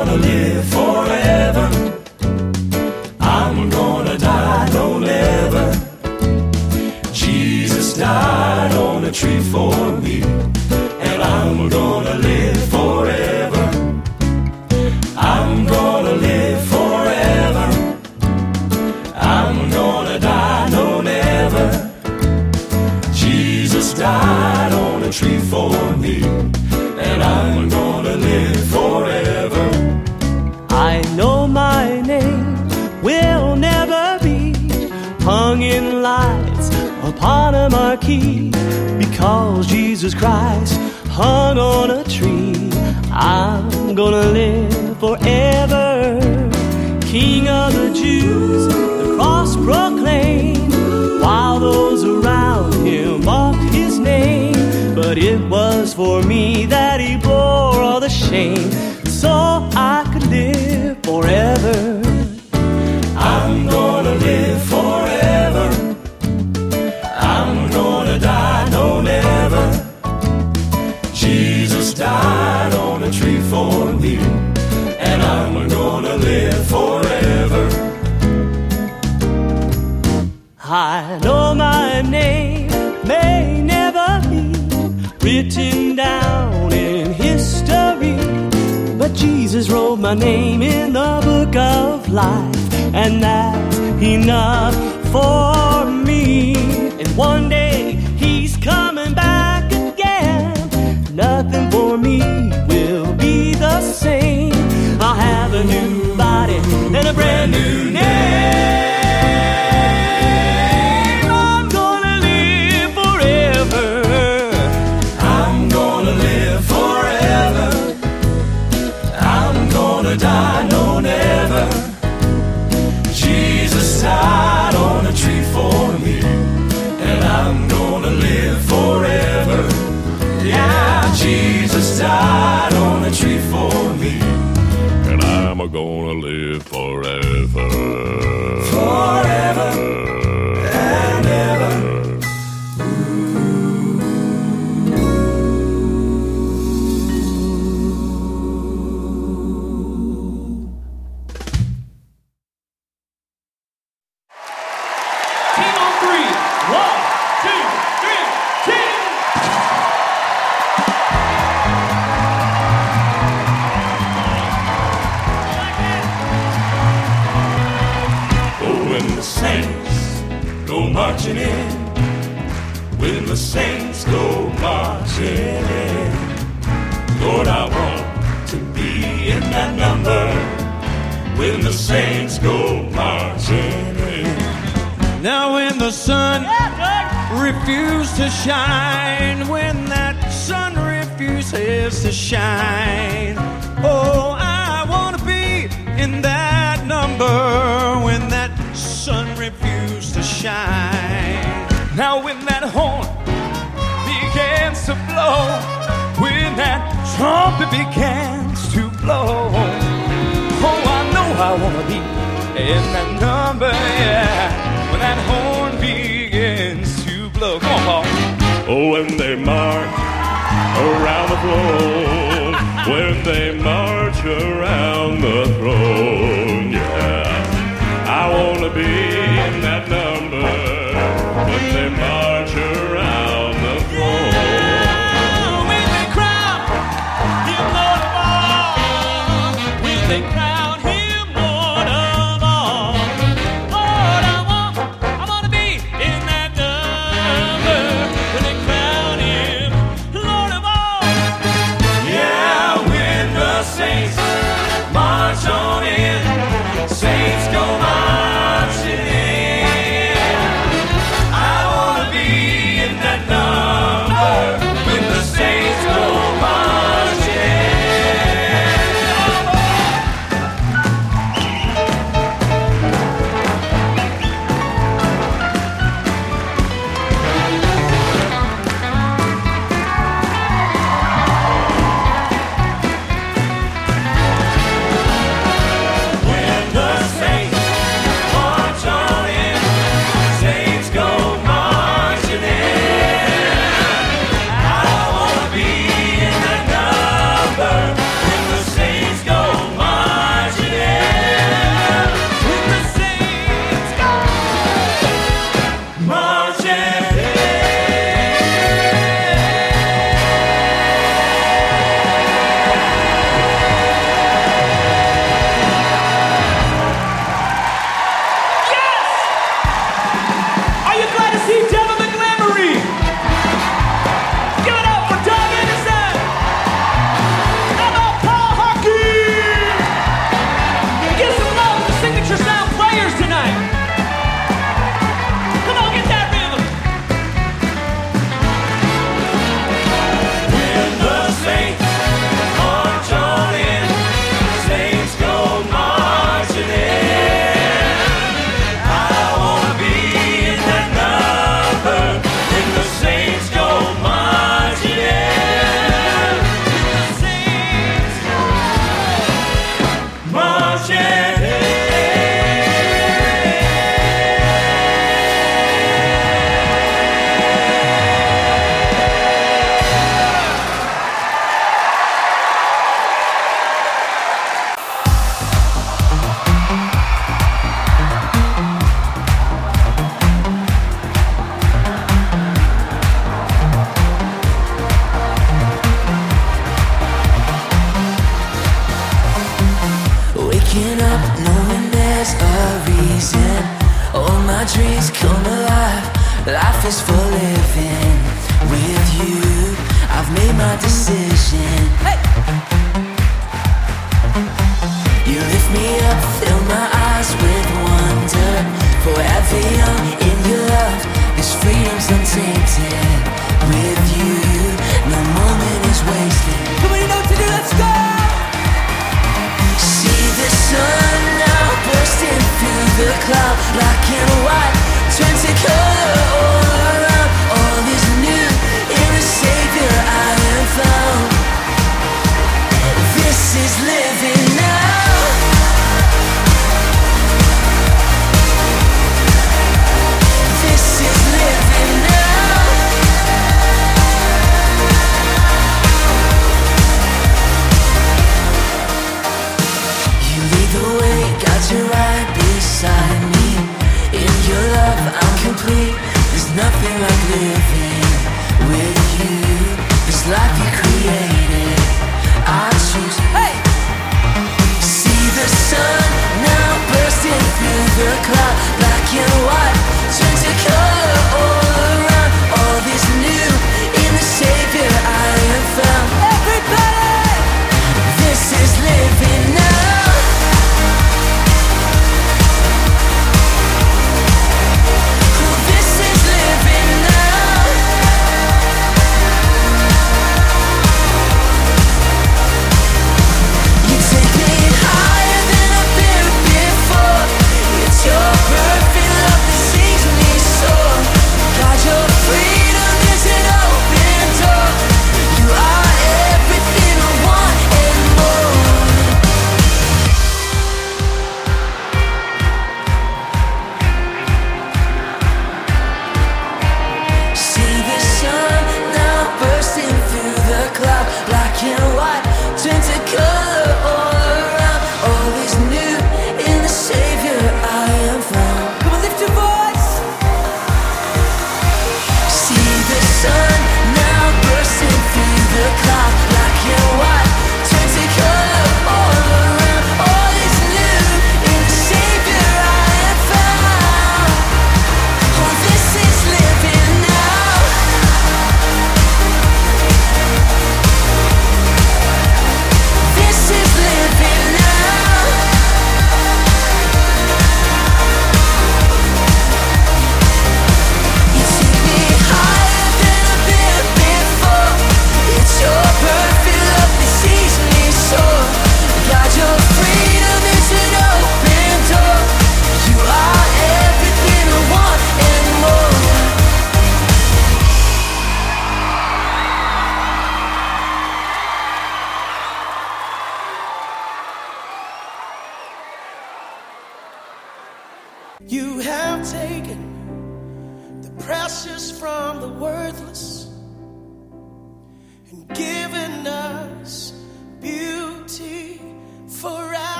I'm gonna live forever. I'm gonna die, no never. Jesus died on a tree for me, Jesus Christ hung on a tree. I'm gonna live forever. King of the Jews, the cross proclaimed, while those around him mocked his name. But it was for me that my name in the book of life, and that's enough for me. And one day he's coming back again. Nothing for me will be the same. I'll have a new body and a brand new name. Gonna When the saints go marching in. Now when the sun refused to shine, when that sun refuses to shine, oh, I want to be in that number when that sun refused to shine. Now when that horn begins to blow, when that trumpet begins to blow, I want to be in that number, yeah. When that horn begins to blow, come on. Oh, when they march around the throne, when they march around the throne, yeah. I want to be in that number when they march black and white, 20 colors.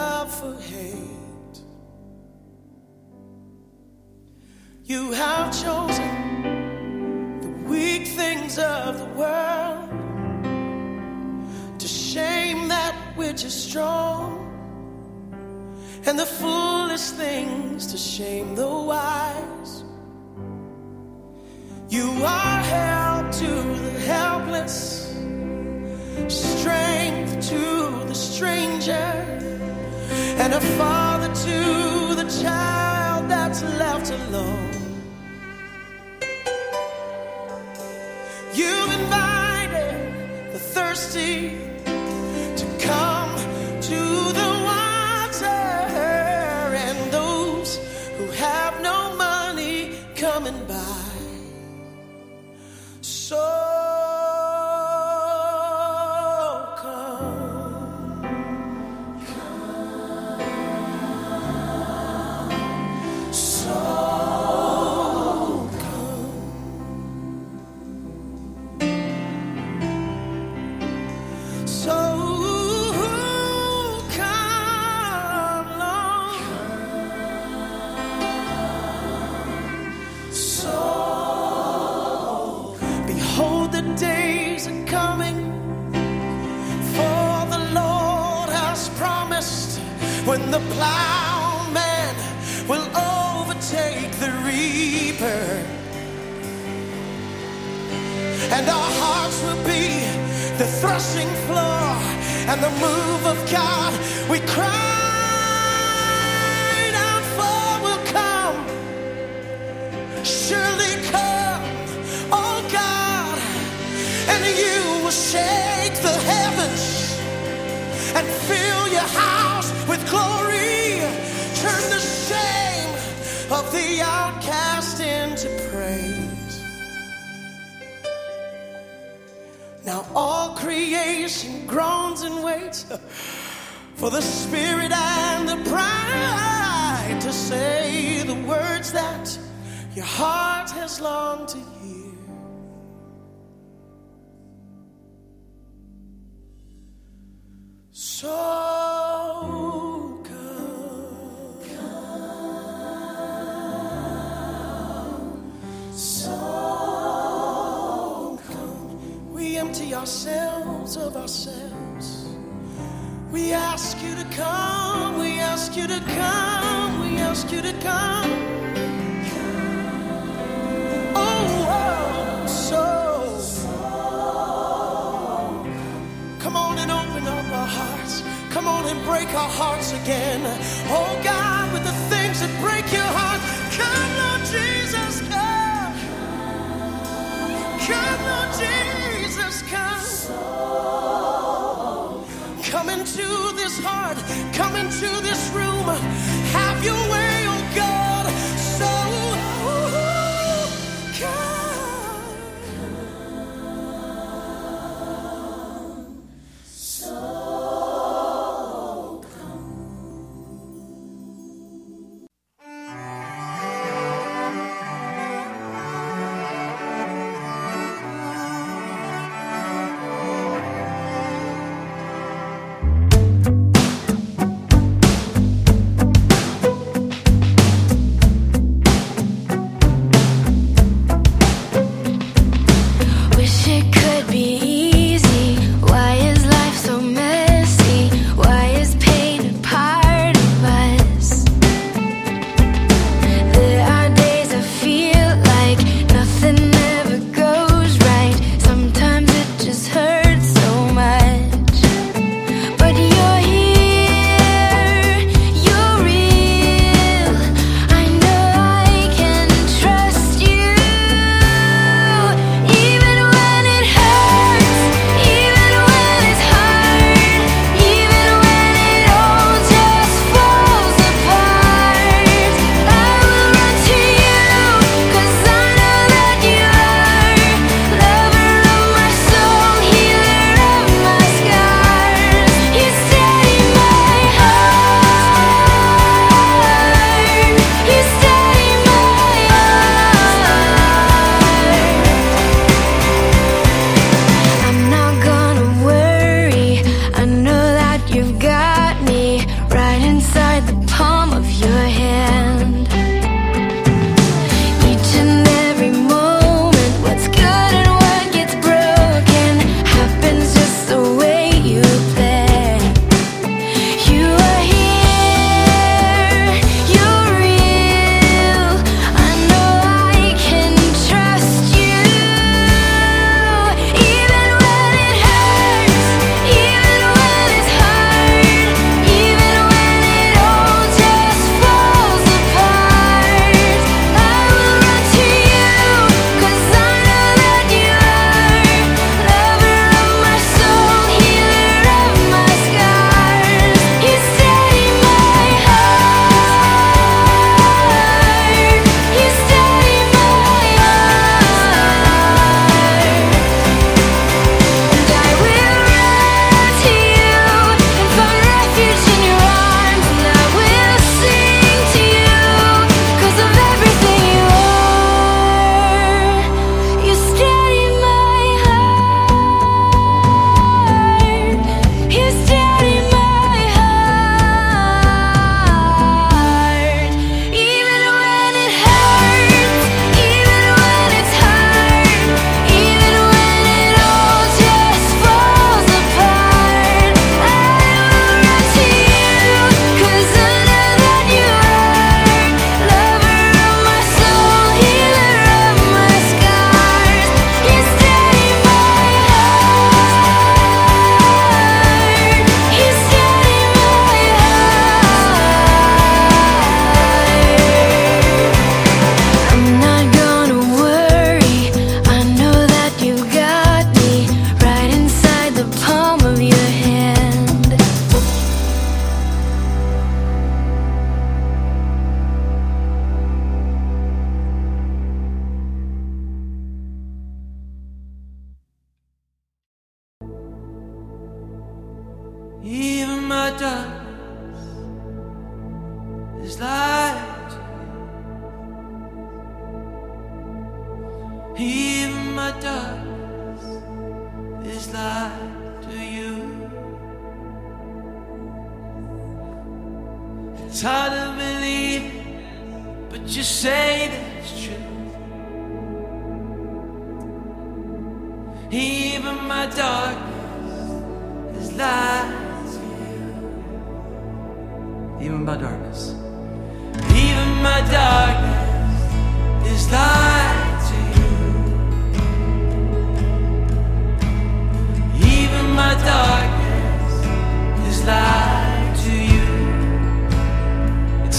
love for hate. You have chosen the weak things of the world to shame that which is strong, and the foolish things to shame the wise. You are held to the helpless strength to the stranger and a father to the child that's left alone. You've invited the thirsty outcast into praise. Now all creation groans and waits for the spirit and the bride to say the words that your heart has longed to hear. So ourselves of ourselves. We ask you to come. We ask you to come. We ask you to come. Oh, oh, so. Come on and open up our hearts. Come on and break our hearts again. Come into this room. Have your way,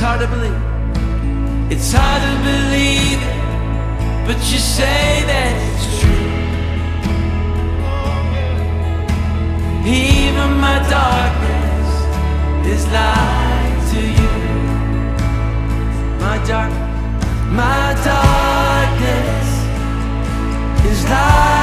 It's hard to believe. It's hard to believe but you say that it's true. Even my darkness is light to you. My dark, my darkness is light.